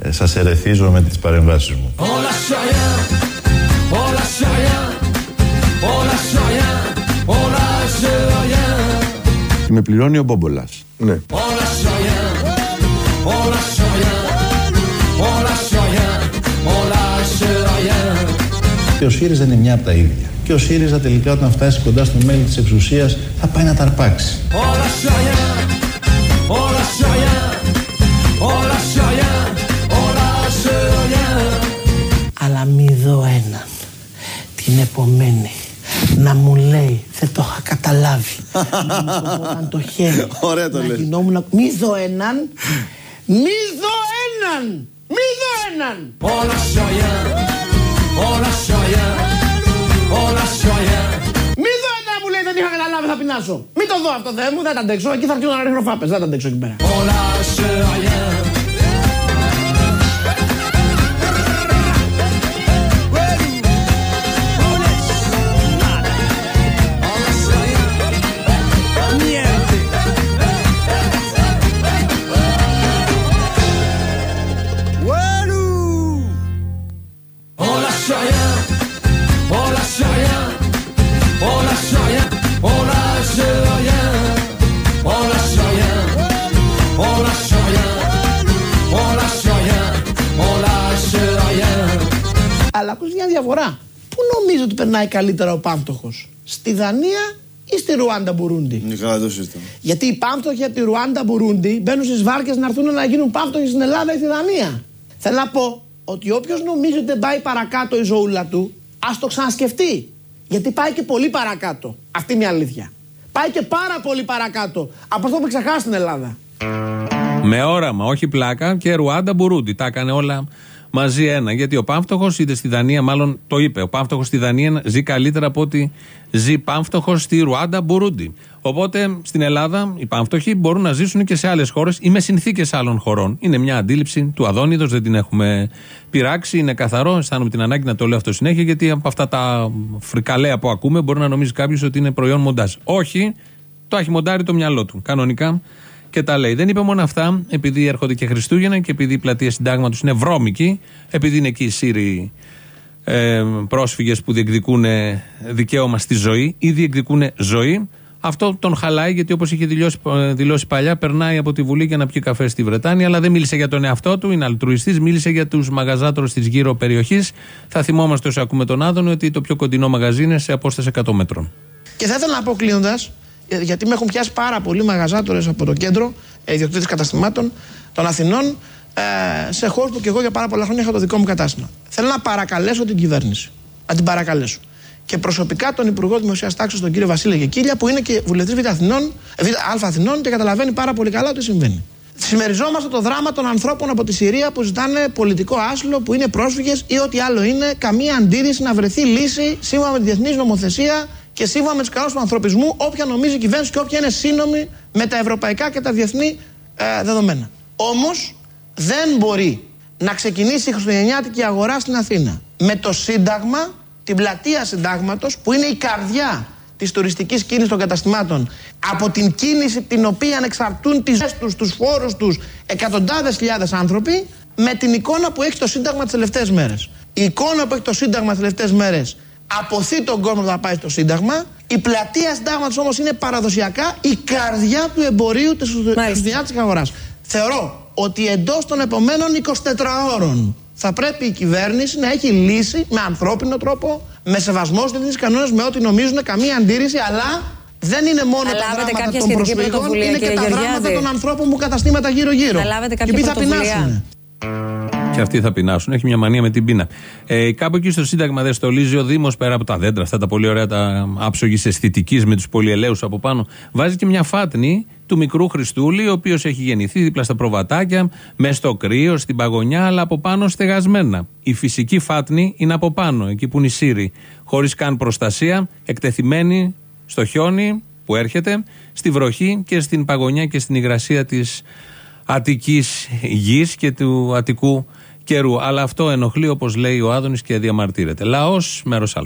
ε, σας ερεθίζω με τις παρεμβάσεις μου. Όλα σε rien, όλα σε rien, όλα σε rien, όλα σε rien, Και με πληρώνει ο Μπόμπολας. Ναι. Και ο ΣΥΡΙΖΑ είναι μια από τα ίδια. Και ο ΣΥΡΙΖΑ τελικά όταν φτάσει κοντά στο μέλη της εξουσίας θα πάει να τα αρπάξει. Όλα σε rien, όλα σε rien, όλα σε rien, όλα σε rien. Αλλά μη δω έναν την επομένη να μου λέει δεν το είχα καταλάβει. να μου κοβόταν το χέρι. Ωραία το να λες. γινόμουν. Μη δω έναν. Μη δω έναν. Μη δω έναν. Όλα σε rien, όλα σε rien, όλα σε rien. Μη δω έναν που λέει δεν είχα καταλάβει θα πεινάσω. Μη το δω αυτό δεν μου, δεν τα αντέξω. Εκεί θα αρχίσω να ρίχνω φάπες, δεν τα αντέξω εκεί πέρα. Όλα σε rien. Περνάει καλύτερα ο Πάμπτωχος. Στη Δανία ή στη Ρουάντα Μπουρούντι; Είναι καλά το σύστημα. Γιατί οι Πάμπτωχοι από τη Ρουάντα Μπουρούντι μπαίνουν στις βάρκες να έρθουν να γίνουν Πάμπτωχοι στην Ελλάδα ή στη Δανία. Θέλω να πω ότι όποιος νομίζει ότι δεν πάει παρακάτω η ζωούλα του, ας το ξανασκεφτεί. Γιατί πάει και πολύ παρακάτω. Αυτή είναι η αλήθεια. Πάει και πάρα πολύ παρακάτω από αυτό που έχει ξεχάσει στην Ελλάδα. Με όραμα, όχι πλάκα και Ρουάντα Μπουρούντι. Τα έκανε όλα μαζί ένα. Γιατί ο Πάμφτωχος είτε στη Δανία, μάλλον το είπε. Ο Πάμφτωχος στη Δανία ζει καλύτερα από ότι ζει Πάμφτωχος στη Ρουάντα Μπουρούντι. Οπότε στην Ελλάδα οι Πάμφτωχοι μπορούν να ζήσουν και σε άλλες χώρες ή με συνθήκες άλλων χωρών. Είναι μια αντίληψη του Αδόνιδος, δεν την έχουμε πειράξει. Είναι καθαρό. Αισθάνομαι την ανάγκη να το λέω αυτό συνέχεια, γιατί από αυτά τα φρικαλέα που ακούμε μπορεί να νομίζει κάποιος ότι είναι προϊόν μοντάζ. Όχι, το έχει μοντάρει το μυαλό του. Κανονικά και τα λέει. Δεν είπε μόνο αυτά, επειδή έρχονται και Χριστούγεννα και επειδή η πλατεία συντάγματο είναι βρώμικη, επειδή είναι εκεί οι Σύριοι ε, πρόσφυγες που διεκδικούν δικαίωμα στη ζωή ή διεκδικούν ζωή. Αυτό τον χαλάει γιατί όπως είχε δηλώσει, ε, δηλώσει παλιά, περνάει από τη Βουλή για να πιει καφέ στη Βρετάνια, αλλά δεν μίλησε για τον εαυτό του, είναι αλτρουιστής, μίλησε για τους μαγαζάτορες της γύρω περιοχής. Θα θυμόμαστε όσο ακούμε τον Άδωνο ότι το πιο κοντινό μαγαζί είναι σε απόσταση 100 μέτρων. Και θα ήθελα να πω κλείνοντα, γιατί με έχουν πιάσει πάρα πολλοί μαγαζάτορες από το κέντρο, ε, ιδιοκτήτες καταστημάτων των Αθηνών, ε, σε χώρους που και εγώ για πάρα πολλά χρόνια είχα το δικό μου κατάστημα. Θέλω να παρακαλέσω την κυβέρνηση. Να την παρακαλέσω. Και προσωπικά τον Υπουργό Δημοσίας Τάξης, τον κύριο Βασίλη Γεκίλια, που είναι και βουλευτής Β' Αθηνών, ε, Β' Α Αθηνών και καταλαβαίνει πάρα πολύ καλά τι συμβαίνει. Συμμεριζόμαστε το δράμα των ανθρώπων από τη Συρία που ζητάνε πολιτικό άσυλο, που είναι πρόσφυγες ή ό,τι άλλο είναι. Καμία αντίρρηση να βρεθεί λύση σύμφωνα με τη διεθνής νομοθεσία και σύμφωνα με τους κανόνες του ανθρωπισμού, όποια νομίζει η κυβέρνηση και όποια είναι σύνομη με τα ευρωπαϊκά και τα διεθνή ε, δεδομένα. Όμως δεν μπορεί να ξεκινήσει η χριστουγεννιάτικη αγορά στην Αθήνα με το Σύνταγμα, την πλατεία Συντάγματος, που είναι η καρδιά της τουριστικής κίνησης των καταστημάτων, από την κίνηση την οποία εξαρτούν τις τους, τους φόρους τους εκατοντάδες χιλιάδες άνθρωποι, με την εικόνα που έχει το Σύνταγμα τις τελευταίες μέρες. Η εικόνα που έχει το Σύνταγμα τις τελευταίες μέρες αποθεί τον κόσμο που θα πάει στο Σύνταγμα. Η πλατεία Συντάγματος όμως είναι παραδοσιακά η καρδιά του εμπορίου της χριστουγεννιάτικη αγοράς. Θεωρώ ότι εντός των επομένων 24 ώρων θα πρέπει η κυβέρνηση να έχει λύσει με ανθρώπινο τρόπο, με σεβασμό στους διεθνείς κανόνες, με ό,τι νομίζουν, καμία αντίρρηση, αλλά δεν είναι μόνο τα δράματα των προσφύγων, είναι και τα δράματα των ανθρώπων που καταστήματα γύρω-γύρω. Και ποιοι θα πεινάσουν. Και αυτοί θα πεινάσουν. Έχει μια μανία με την πείνα. Ε, κάπου εκεί στο Σύνταγμα δεν στολίζει ο Δήμος πέρα από τα δέντρα, αυτά τα πολύ ωραία, τα άψογης αισθητικής με τους πολυελαίους από πάνω. Βάζει και μια φάτνη του μικρού Χριστούλη, ο οποίος έχει γεννηθεί δίπλα στα προβατάκια, μέσα στο κρύο, στην παγωνιά, αλλά από πάνω στεγασμένα. Η φυσική φάτνη είναι από πάνω, εκεί που είναι η Σύρη. Χωρίς καν προστασία, εκτεθειμένη στο χιόνι που έρχεται, στη βροχή και στην παγωνιά και στην υγρασία της Αττικής γης και του Αττικού καιρού. Αλλά αυτό ενοχλεί, όπως λέει ο Άδωνης και διαμαρτύρεται. Λαός, μέρος Α.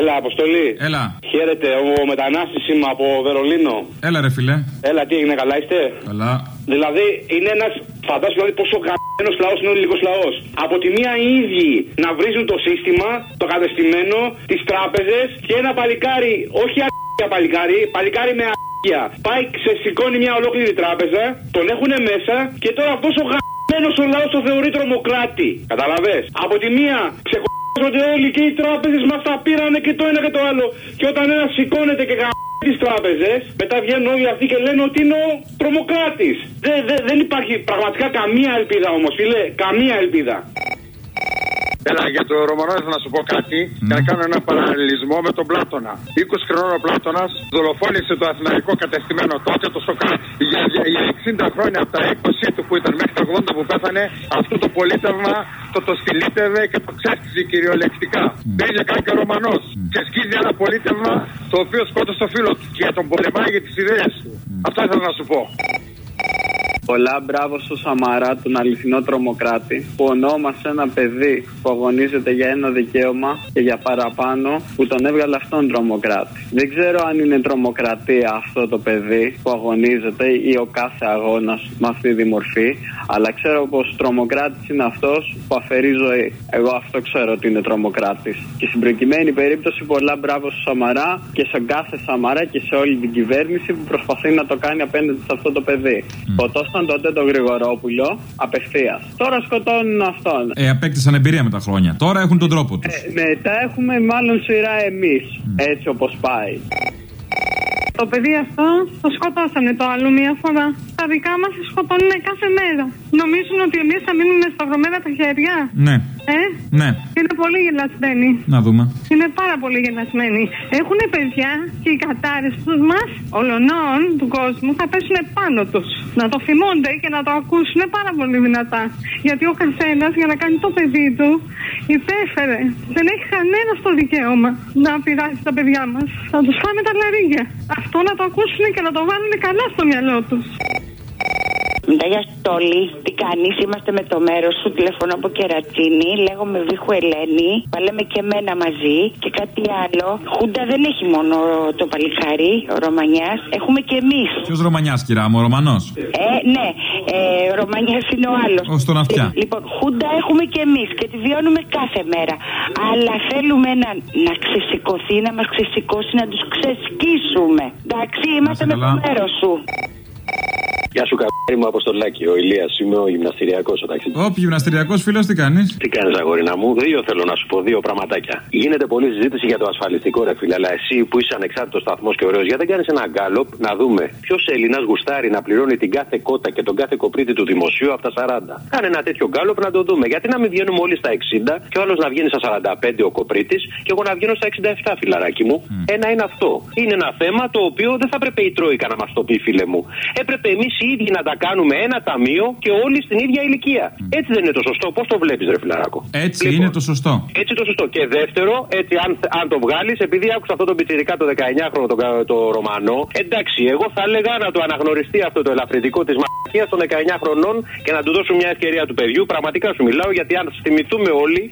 Έλα, Αποστολή. Έλα. Χαίρετε, ο μετανάστης είμαι από Βερολίνο. Έλα, ρε φιλέ. Έλα, τι έγινε, καλά είστε; Καλά. Δηλαδή, είναι ένας. Φαντάζομαι δηλαδή πόσο γαμμένος λαός είναι ο ελληνικός λαός. Από τη μία οι ίδιοι να βρίζουν το σύστημα, το κατεστημένο, τις τράπεζες και ένα παλικάρι, όχι α***ια παλικάρι, παλικάρι με α***ια. Πάει, ξεσηκώνει μια ολόκληρη τράπεζα, τον έχουν μέσα και τώρα αυτό ο γαμμένο ο λαό το θεωρεί τρομοκράτη. Καταλαβέ. Από τη μία ξεχωρίζονται όλοι και οι τράπεζες μας τα πήρανε και το ένα και το άλλο. Και όταν ένας σηκώνεται και γαμ τις τράπεζες, μετά βγαίνουν όλοι αυτοί και λένε ότι είναι ο τρομοκράτης. Δεν, δεν, δεν υπάρχει πραγματικά καμία ελπίδα όμως, φίλε. Καμία ελπίδα. Έλα, για το Ρωμανό να σου πω κάτι και να κάνω ένα παραλληλισμό με τον Πλάτωνα. 20 χρονών ο Πλάτωνας δολοφόνησε το αθηναϊκό κατεστημένο τότε, το Σοκρά. Για, για, για 60 χρόνια από τα 20 του που ήταν μέχρι τα 80 που πέθανε, αυτό το πολίτευμα το το στυλίτευε και το ξέστησε κυριολεκτικά. Μπαίνει και ο Ρωμανός και σκίζει ένα πολίτευμα το οποίο σκότωσε το φίλο του και τον πολεμάει για τις ιδέες του. Αυτά ήθελα να σου πω. Πολλά μπράβο στο Σαμαρά, τον αληθινό τρομοκράτη, που ονόμασε ένα παιδί που αγωνίζεται για ένα δικαίωμα και για παραπάνω, που τον έβγαλε αυτόν τρομοκράτη. Δεν ξέρω αν είναι τρομοκρατία αυτό το παιδί που αγωνίζεται ή ο κάθε αγώνας με αυτή τη μορφή, αλλά ξέρω πως τρομοκράτης είναι αυτός που αφαιρεί ζωή. Εγώ αυτό ξέρω ότι είναι τρομοκράτης. Και στην προκειμένη περίπτωση, πολλά μπράβο στο Σαμαρά και σε κάθε Σαμαρά και σε όλη την κυβέρνηση που προσπαθεί να το κάνει απέναντι σε αυτό το παιδί. Mm σκότωσαν τότε τον Γρηγορόπουλο απευθείας. Τώρα σκοτώνουν αυτόν. Ε, απέκτησαν εμπειρία με τα χρόνια. Τώρα έχουν τον τρόπο τους. Ε, μετά έχουμε μάλλον σειρά εμείς. Έτσι όπως πάει. Το παιδί αυτό το σκοτώσανε το άλλο μία φορά. Τα δικά μας σκοτώνουν κάθε μέρα. Νομίζουν ότι εμείς θα μείνουμε σταυρωμένα τα χέρια. Ναι. Ε; Ναι. Είναι πολύ γελασμένοι. Να δούμε. Είναι πάρα πολύ γελασμένοι. Έχουν παιδιά και οι κατάρρε μας, ολονών του κόσμου, θα πέσουν πάνω τους. Να το θυμούνται και να το ακούσουν πάρα πολύ δυνατά. Γιατί ο καθένας για να κάνει το παιδί του υπέφερε. Δεν έχει κανένα το δικαίωμα να πειράζει τα παιδιά μας. Θα τους φάμε τα λαρίγια. Αυτό να το ακούσουν και να το βάλουν καλά στο μυαλό τους. Ντάγια Στόλη, τι κάνεις, είμαστε με το μέρος σου, τηλεφωνώ από Κερατσίνη, λέγομαι Βίχου Ελένη, παλέμε και μένα μαζί και κάτι άλλο. Χούντα δεν έχει μόνο το παλικάρι, ο Ρωμανιάς, έχουμε και εμείς. Ποιος Ρωμανιάς, κυρά μου, ο Ρωμανός; Ε, ναι, ε, ο Ρωμανιάς είναι ο άλλος. Ω τον αυτιά. Λοιπόν, Χούντα έχουμε και εμείς και τη βιώνουμε κάθε μέρα. Αλλά θέλουμε να, να ξεσηκωθεί, να μας ξεσηκώσει, να τους ξεσκίσουμε. Εντάξει, είμαστε με το μέρος σου. Γεια σου, καπάρι μου, Αποστολάκη. Ο Ηλίας, είμαι ο γυμναστηριακός ο ταξίδι. Όπι γυμναστηριακός φίλος, τι κάνεις; Τι κάνεις, αγόρινα μου; Δύο θέλω να σου πω, δύο πραγματάκια. Γίνεται πολλή συζήτηση για το ασφαλιστικό, ρε φίλε, αλλά εσύ που είσαι ανεξάρτητος σταθμός και ωραίος, γιατί δεν κάνεις ένα γκάλοπ να δούμε ποιος Έλληνας γουστάρει να πληρώνει την κάθε κότα και τον κάθε κοπρίτη του δημοσίου από τα 40. Κάνε ένα τέτοιο γκάλοπ να το δούμε. Γιατί να μην βγαίνουμε όλοι στα 60 και ο άλλος να βγαίνει στα 45 ο κοπρίτης και εγώ να βγαίνω στα 67, φιλαράκι μου. Ένα είναι αυτό. Είναι ένα θέμα το οποίο δεν θα έπρεπε η Τρόικα να μας το πει, φίλε μου. Έπρεπε εμείς οι ίδιοι να τα κάνουμε ένα ταμείο και όλοι στην ίδια ηλικία. Έτσι δεν είναι το σωστό. Πώς το βλέπεις, Ρε Φιλαράκο; Έτσι είναι το σωστό. Έτσι το σωστό. Και δεύτερο, έτσι αν, αν το βγάλεις, επειδή άκουσα αυτό το πιτσιρικά το 19χρονο, το, το Ρωμανό, εντάξει, εγώ θα έλεγα να το αναγνωριστεί αυτό το ελαφρυντικό της μαχία των 19 χρονών και να του δώσουν μια ευκαιρία του παιδιού. Πραγματικά σου μιλάω γιατί αν θυμηθούμε όλοι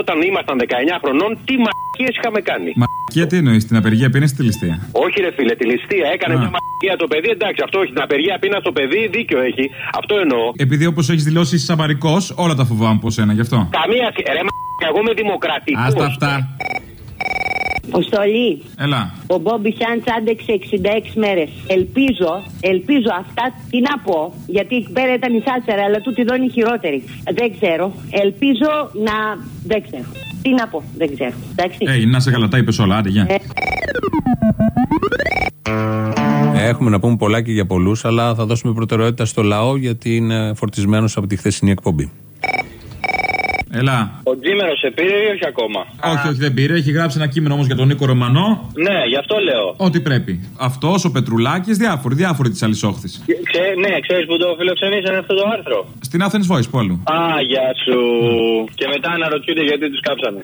όταν ήμασταν 19 χρονών, τι μαχίε είχαμε κάνει. Μα τι εννοείς, την απεργία πίνει στη ληστεία; Όχι, ρε φίλε, τη ληστεία έκανε Α. μια μαχία το παιδί. Εντάξει, αυτό όχι. Την απεργία πείνα στο παιδί, δίκιο έχει. Αυτό εννοώ. Επειδή όπως έχεις δηλώσει είσαι σαμπαρικό, όλα τα φοβάμαι από σένα γι' αυτό. Καμία σχέση. Ρε, μα, εγώ είμαι δημοκρατικός. Άστα αυτά. Αποστολή. Έλα. Ο Μπόμπι Σάντς άντεξε 66 μέρες. Ελπίζω, ελπίζω αυτά τι να πω. Γιατί εκεί πέρα ήταν η Σάτσερα, αλλά τούτη εδώ είναι η χειρότερη. Δεν ξέρω. Ελπίζω να. Δεν ξέρω. Τι να πω, δεν ξέρω. Εντάξει. Ε, να σε καλά, τα είπες όλα, άντε, γεια. Ε, Έχουμε να πούμε πολλά και για πολλούς, αλλά θα δώσουμε προτεραιότητα στο λαό γιατί είναι φορτισμένος από τη χθεσινή εκπομπή. Έλα. Ο Τζίμερος σε πήρε ή όχι ακόμα; Όχι, όχι, δεν πήρε. Έχει γράψει ένα κείμενο όμως για τον Νίκο Ρωμανό. Ναι, γι' αυτό λέω. Ό,τι πρέπει. Αυτός, ο Πετρουλάκης, διάφοροι, διάφοροι της Αλυσόχθης. Ξέ, ναι, ξέρεις που το φιλοξενήσανε αυτό το άρθρο; Στην Athens Voice, πόλου. Α, γεια σου. Και μετά αναρωτιούνται γιατί τους κάψανε.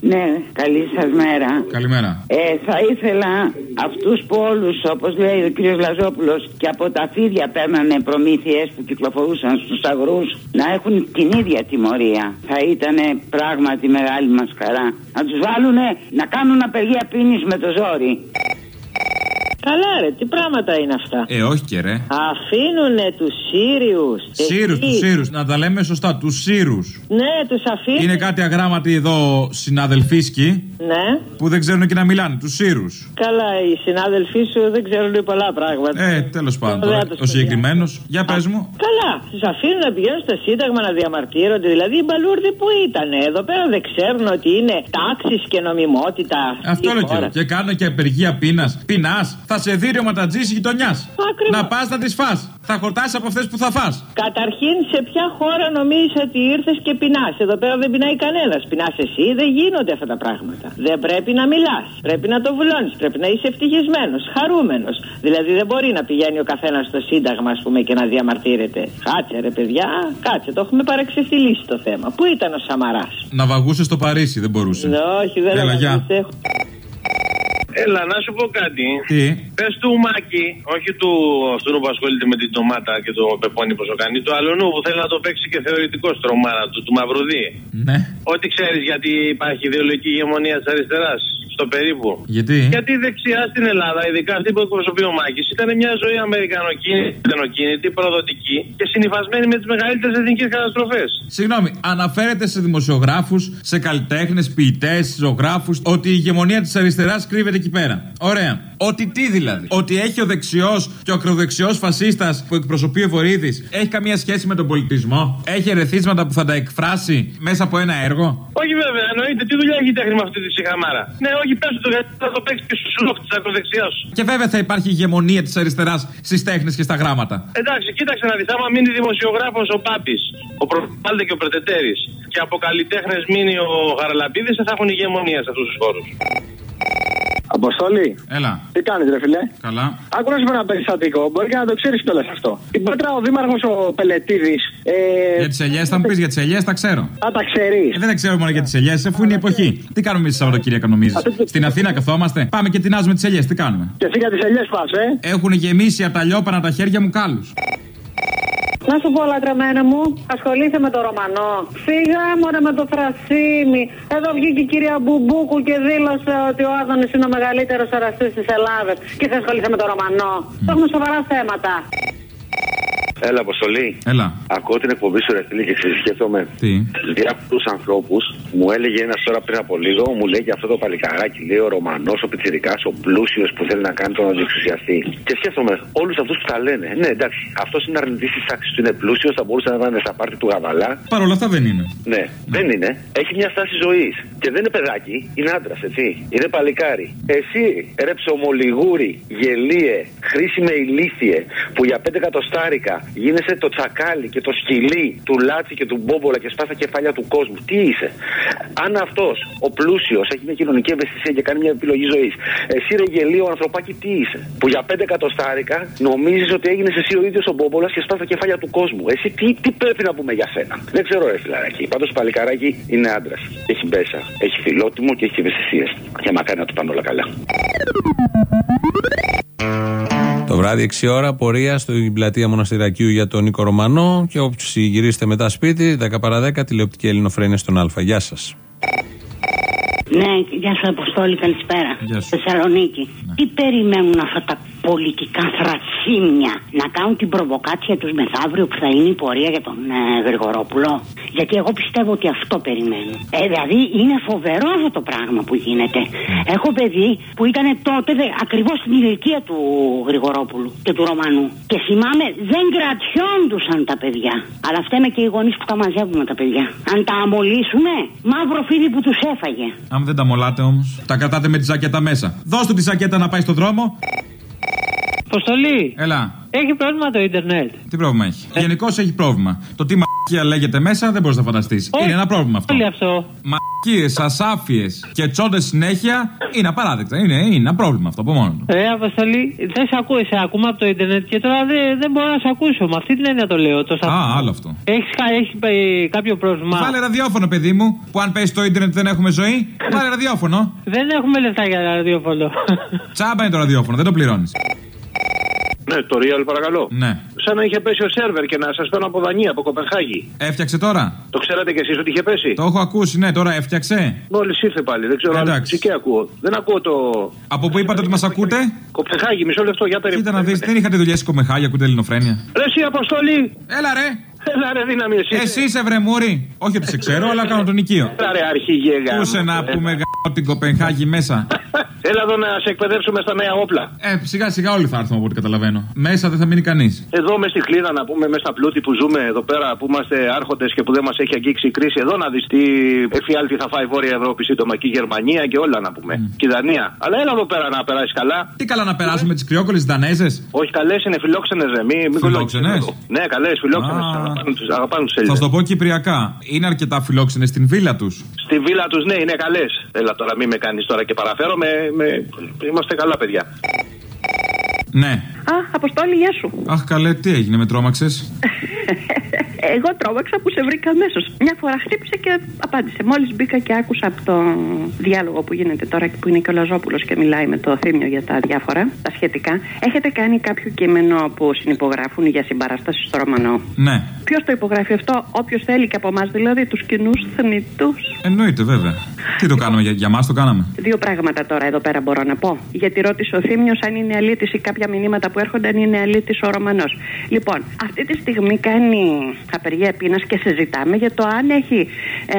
Ναι, καλή σας μέρα. Καλημέρα. Ε, θα ήθελα αυτούς που όλους, όπως λέει ο κ. Λαζόπουλος, και από τα φίδια παίρνανε προμήθειες που κυκλοφορούσαν στους αγρούς, να έχουν την ίδια τιμωρία. Θα ήταν πράγματι μεγάλη μα χαρά. Να τους βάλουν να κάνουν απεργία πίνης με το ζόρι. Καλά, ρε, τι πράγματα είναι αυτά; Ε, όχι και ρε. Αφήνουνε τους Σύριους. Σύρους, τους Σύρους. Να τα λέμε σωστά, τους Σύρους. Ναι, τους αφήνουν. Είναι κάτι αγράμματοι εδώ συναδελφίσκοι Ναι. που δεν ξέρουν και να μιλάνε, τους Σύρους. Καλά, οι συνάδελφοί σου δεν ξέρουν πολλά πράγματα. Ε, τέλος πάντων. Ωραία, τώρα, το Ο συγκεκριμένος. Για πες μου. Καλά, τους αφήνουν να πηγαίνουν στο Σύνταγμα να διαμαρτύρονται. Δηλαδή οι μπαλούρδοι που ήταν. Εδώ πέρα δεν ξέρουν ότι είναι τάξη και νομιμότητα. Αυτό η λέω και χώρα. εγώ. Και κάνω και απεργία πείνας. Πεινά, θα σε δει ο ματατζής γειτονιάς. Να πας να τη φά. Θα χορτάσεις από αυτές που θα φά. Καταρχήν, σε ποια χώρα νομίζεις ότι ήρθες και πεινάς; Εδώ πέρα δεν πεινάει κανένας. Πεινάς εσύ, δεν γίνονται αυτά τα πράγματα. Δεν πρέπει να μιλάς. Πρέπει να το βουλώνεις. Πρέπει να είσαι ευτυχισμένος, χαρούμενος. Δηλαδή δεν μπορεί να πηγαίνει ο καθένας στο Σύνταγμα, ας πούμε, και να διαμαρτύρεται. Κάτσε ρε παιδιά, κάτσε. Το έχουμε παραξεφυλίσει το θέμα. Πού ήταν ο Σαμαράς; Να βαγούσε στο Παρίσι, δεν μπορούσε. Ναι, όχι, δεν Έλα, γεια. έχω. Έλα, να σου πω κάτι. Τι; Πες του Μάκη, όχι του αυτού που ασχολείται με την ντομάτα και το πεπόνι που κάνει, του αλλονού που θέλει να το παίξει και θεωρητικό στρωμάρα του, του Μαυρουδί. Ναι. Ό,τι ξέρεις γιατί υπάρχει ιδεολογική ηγεμονία της αριστεράς, στο περίπου. Γιατί; Γιατί η δεξιά στην Ελλάδα, ειδικά αυτή που εκπροσωπεί ο Μάκης, ήταν μια ζωή αμερικανοκίνητη, προδοτική και συνυφασμένη με τις μεγαλύτερες εθνικές καταστροφές. Συγγνώμη, αναφέρεται σε δημοσιογράφους, σε καλλιτέχνες, ποιητές, ζωγράφους ότι η ηγεμονία της αριστεράς κρύβεται εκεί πέρα. Ωραία. Ότι τι δηλαδή; Ότι έχει ο δεξιός και ο ακροδεξιός φασίστας που εκπροσωπεί ο Βορύδης έχει καμία σχέση με τον πολιτισμό; Έχει ερεθίσματα που θα τα εκφράσει μέσα από ένα έργο; Όχι βέβαια, εννοείται. Τι δουλειά έχει η τέχνη με αυτή τη σιγαμάρα; Ναι, όχι, πες το γιατί θα το παίξει και στους σουλόχ της ακροδεξιά σου. Και βέβαια θα υπάρχει ηγεμονία της αριστεράς στις τέχνες και στα γράμματα. Εντάξει, κοίταξε να δεις. Άμα μείνει δημοσιογράφος ο Πάπης, ο Προπάλτε και ο Πρετετέρης και από καλλιτέχνε μείνει ο Χαραλαπίδη, θα έχουν ηγεμονία σε αυτούς τους χώρους. Αποστολή. Έλα. Τι κάνεις, ρε φιλέ. Καλά. Άκου να σου πω ένα περιστατικό. Μπορεί και να το ξέρεις κιόλας αυτό. Την Πέτρα ο Δήμαρχος ο Πελετήδη. Ε, Για τις ελιές θα μου πεις, για τις ελιές τα ξέρω. Α, τα ξέρεις. Ε, δεν τα ξέρω μόνο για τις ελιές, αφού είναι η εποχή. Τι κάνουμε εμείς Σαββατοκύριακα, νομίζεις; Στην Αθήνα καθόμαστε. Πάμε και τεινάζουμε τις ελιές. Τι κάνουμε; Και εσύ για τις ελιές πας, ε. Έχουν γεμίσει από τα λιόπανα τα χέρια μου κάλους. Να σου πω, λατρεμένα μου, ασχολείσαι με το Ρωμανό. Φύγα μωρέ με το Φρασίμι. Εδώ βγήκε η κυρία Μπουμπούκου και δήλωσε ότι ο Άδωνης είναι ο μεγαλύτερος εραστής της Ελλάδας. Και θα ασχολείσαι με το Ρωμανό. Το έχουμε σοβαρά θέματα. Έλα, Αποστολή. Έλα. Ακούω την εκπομπή σου, ρε φίλε, και συσκέφτομαι Τι; διάφορου ανθρώπους. Μου έλεγε ένας τώρα πριν από λίγο, μου λέει και αυτό το παλικαράκι, λέει ο Ρωμανός, ο Πιτσυρικά, ο πλούσιος που θέλει να κάνει τον αντιεξουσιαστή. Και σκέφτομαι όλους αυτούς που τα λένε. Ναι, εντάξει, αυτός είναι αρνητής της τάξης του, είναι πλούσιος, θα μπορούσε να είναι στα πάρτι του Γαβαλά. Παρ' όλα αυτά δεν είναι. Ναι, δεν είναι. Έχει μια στάση ζωής. Και δεν είναι παιδάκι, είναι άντρας, έτσι. Είναι παλικάρι. Εσύ, ρε ψωμολιγούρι, γελίε, χρήσιμε ηλίθιε, που για πέντε εκατοστάρικα Γίνεσαι το τσακάλι και το σκυλί του Λάτσι και του Μπόμπολα και σπά τα κεφάλια του κόσμου. Τι είσαι; Αν αυτός ο πλούσιος έχει μια κοινωνική ευαισθησία και κάνει μια επιλογή ζωής, εσύ ρε γελίο ανθρωπάκι τι είσαι; Που για πέντε εκατοστάρικα νομίζεις ότι έγινες εσύ ο ίδιος ο Μπόμπολας και σπά τα κεφάλια του κόσμου. Εσύ τι, τι πρέπει να πούμε για σένα; Δεν ξέρω, ρε φιλαράκι. Πάντως το παλικαράκι είναι άντρας. Έχει μπέσα. Έχει φιλότιμο και έχει ευαισθησίες. Και μακάρι να του πάνε όλα καλά. Το βράδυ 6 ώρα πορεία στην πλατεία Μοναστηρακίου για τον Νίκο Ρωμανό και όποιοι γυρίσετε μετά σπίτι, 10 παρα 10 τηλεοπτική ελληνοφρένεια στον Α. Γεια σας. Ναι, γεια σου Αποστόλη, καλησπέρα. Γεια σου. Θεσσαλονίκη. Τι περιμένουν αυτά τα πολιτικά θρασίμια να κάνουν την προβοκάτσια τους μεθαύριο που θα είναι η πορεία για τον ε, Γρηγορόπουλο. Γιατί εγώ πιστεύω ότι αυτό περιμένουν. Ε, δηλαδή είναι φοβερό αυτό το πράγμα που γίνεται. Έχω παιδί που ήταν τότε δε, ακριβώς στην ηλικία του Γρηγορόπουλου και του Ρωμανού. Και θυμάμαι δεν κρατιόντουσαν τα παιδιά. Αλλά φταίμε και οι γονείς που τα μαζεύουμε τα παιδιά. Αν τα αμολύσουμε, μαύρο φίδι που τους έφαγε. Αν δεν τα μολάτε όμως, τα κρατάτε με τη ζακέτα μέσα. Δώστε τη ζακέτα να πάει στον δρόμο. Αποστολή. Έλα. Έχει πρόβλημα το Ιντερνετ. Τι πρόβλημα έχει; Γενικώς έχει πρόβλημα. Το τι μαλακία λέγεται μέσα δεν μπορείς να φανταστείς. Όχι. Είναι ένα πρόβλημα αυτό. Όλοι αυτό. Μαλακίε, ασάφειε και τσόντες συνέχεια είναι απαράδεκτα. Είναι, είναι ένα πρόβλημα αυτό από μόνο του. Ε, Αποστολή, δεν σε ακούω, σε ακούμε από το Ιντερνετ και τώρα δεν, δεν μπορώ να σε ακούσω. Με αυτή την έννοια το λέω. Το σταθμό. Α, άλλο αυτό. Έχεις, κα- έχει ε, κάποιο πρόβλημα; Βάλε ραδιόφωνο, παιδί μου, που αν πέσει το ίντερνετ δεν έχουμε ζωή. Βάλε ραδιόφωνο. Δεν έχουμε λεφτά για ραδιόφωνο. Τσάμπα είναι το ραδιόφωνο, δεν το πληρώνεις. Ναι, το Real παρακαλώ. Ναι. Σαν να είχε πέσει ο σερβερ και να σας παίρνω από Δανία, από Κοπενχάγη. Έφτιαξε τώρα. Το ξέρατε κι εσείς ότι είχε πέσει; Το έχω ακούσει, ναι, τώρα έφτιαξε. Μόλις ήρθε πάλι, δεν ξέρω αν Εντάξει. μουσική ακούω. Δεν ακούω το. Από πού είπατε ότι μας ακούτε; Κοπενχάγη, μισό λεπτό, για περίπου. Κοίτα να δεις, δεν είχατε δουλειά στη Κομεχάγια, ακούτε ελληνοφρένεια. Ρε εσύ αποστολή! Έλα ρε! Έλα ρε δύναμη εσύ. Εσύ είσαι βρεμούρι. Όχι ότι σε ξέρω, αλλά κάνω τον οικείο. Έλα ρε αρχηγέ γάμο. Πούσε να πούμε γάμο την Κοπενχάγη μέσα; Έλα εδώ να σε εκπαιδεύσουμε στα νέα όπλα. Ε, σιγά σιγά όλοι θα έρθουμε από ό,τι καταλαβαίνω. Μέσα δεν θα μείνει κανείς. Εδώ μες στη χλίδα να πούμε, μέσα στα πλούτη που ζούμε εδώ πέρα που είμαστε άρχοντες και που δεν μας έχει αγγίξει η κρίση. Εδώ να δεις τι εφιάλτη θα φάει η Βόρεια Ευρώπη σύντομα και η Γερμανία και όλα να πούμε. Και η Δανία. Αλλά έλα εδώ πέρα να περάσεις καλά. Τι καλά να περάσουμε τις κρυόκολες Δανέζες; Όχι καλές είναι φιλόξενες ρε. Μη, μην Φιλόξενες; κολλήσεις. Ναι, καλές φιλόξενες. Αγαπάνε του Θα Έλληνες. σου το πω κυπριακά. Είναι αρκετά φιλόξενες στην βίλα τους. Στη βίλα τους, ναι, είναι καλές. Έλα τώρα, μην με κάνεις τώρα και παραφέρω. Με, με... Είμαστε καλά, παιδιά. Ναι. Α, Αποστόλη, γεια σου. Αχ, καλέ, τι έγινε, με τρόμαξες; Εγώ τρόμαξα που σε βρήκα αμέσως. Μια φορά χτύπησε και απάντησε. Μόλις μπήκα και άκουσα από το διάλογο που γίνεται τώρα και που είναι και ο Λαζόπουλος και μιλάει με το θύμιο για τα διάφορα, τα σχετικά. Έχετε κάνει κάποιο κείμενο που συνυπογράφουν για συμπαράσταση στο Ρωμανό; Ναι. Ποιος το υπογράφει αυτό, όποιος θέλει και από εμάς, δηλαδή τους κοινούς θνητούς. Εννοείται, βέβαια. Τι το κάναμε, για, για μας το κάναμε; Δύο πράγματα τώρα εδώ πέρα μπορώ να πω. Γιατί ρώτησε ο Θήμιο αν είναι αλήτης ή κάποια μηνύματα που έρχονται αν είναι αλήτης ο Ρωμανός. Λοιπόν, αυτή τη στιγμή κάνει απεργία πείνα και συζητάμε για το αν έχει. Ε,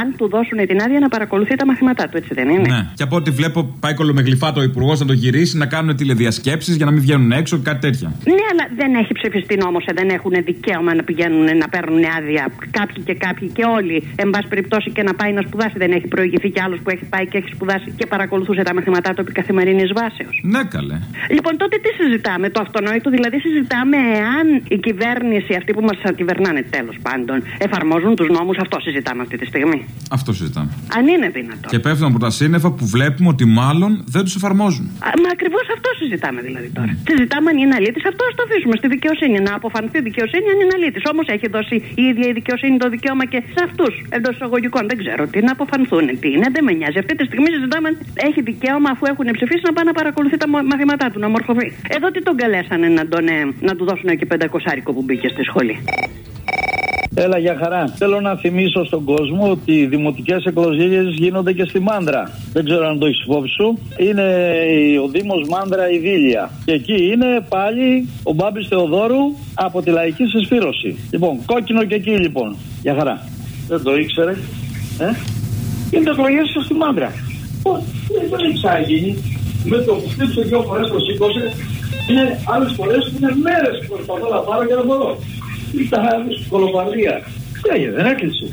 αν του δώσουν την άδεια να παρακολουθεί τα μαθήματά του, έτσι δεν είναι; Ναι. Και από ό,τι βλέπω, πάει κολομεγλυφά το υπουργός να το γυρίσει, να κάνουν τηλεδιασκέψεις για να μην βγαίνουν έξω και κάτι τέτοια. Ναι, αλλά δεν έχει ψηφιστεί νόμο, δεν έχουν δικαίωμα να πηγαίνουν να παίρνουν άδεια κάποιοι και κάποιοι και όλοι. Εν πάση περιπτώσει και να πάει να σπουδάσει. Δεν έχει προηγηθεί κι άλλος που έχει πάει και έχει σπουδάσει και παρακολουθούσε τα μαθήματά του επί καθημερινής βάσεως. Ναι, καλέ. Λοιπόν, τότε τι συζητάμε, το αυτονόητο, δηλαδή συζητάμε αν η κυβέρνηση, αυτοί που μας κυβερνάνε τέλος πάντων, εφαρμόζουν τους νόμους. Αυτό συζητάμε αυτή τη στιγμή. Αυτό συζητάμε. Αν είναι δυνατόν. Και πέφτουν από τα σύννεφα που βλέπουμε ότι μάλλον δεν τους εφαρμόζουν. Α, Μα ακριβώς αυτό συζητάμε δηλαδή τώρα. Συζητάμε αν είναι αλήτης, αυτό ας το αφήσουμε στη δικαιοσύνη. Να αποφανθεί η δικαιοσύνη αν είναι αλήτης. Όμως έχει δώσει η ίδια η δικαιοσύνη το δικαίωμα και σε αυτούς εντός εισαγωγικών. Δεν ξέρω τι να αποφανθούν. Τι είναι, δεν με νοιάζει. Αυτή τη στιγμή συζητάμε αν έχει δικαίωμα αφού έχουν ψηφίσει να πάει να παρακολουθεί τα μο- μαθήματά του, να μορφωθεί. Εδώ τι τον καλέσανε να, τον, ε, να του δώσουν και πεντακοσάρικο που μπήκε στη σχολή. Έλα για χαρά. Θέλω να θυμίσω στον κόσμο ότι οι δημοτικές εκλογές γίνονται και στη Μάντρα. Δεν ξέρω αν το έχεις υπόψη σου. Είναι ο Δήμος Μάντρα η Δήλια. Και εκεί είναι πάλι ο Μπάμπης Θεοδόρου από τη Λαϊκή Συσφύρωση. Λοιπόν, κόκκινο και εκεί λοιπόν. Για χαρά. Δεν το ήξερε. Ε; Είναι εκλογές στη Μάντρα. Ω, Δεν έχει ξαναγίνει. Με το που χτύπησε δύο φορές το σήκωσε. Είναι άλλες φορές που είναι μέρες που προσπαθώ να πάρω και να μπορώ. Ήταν κολοπαλίας. Ξέρετε, δεν έκλεισε.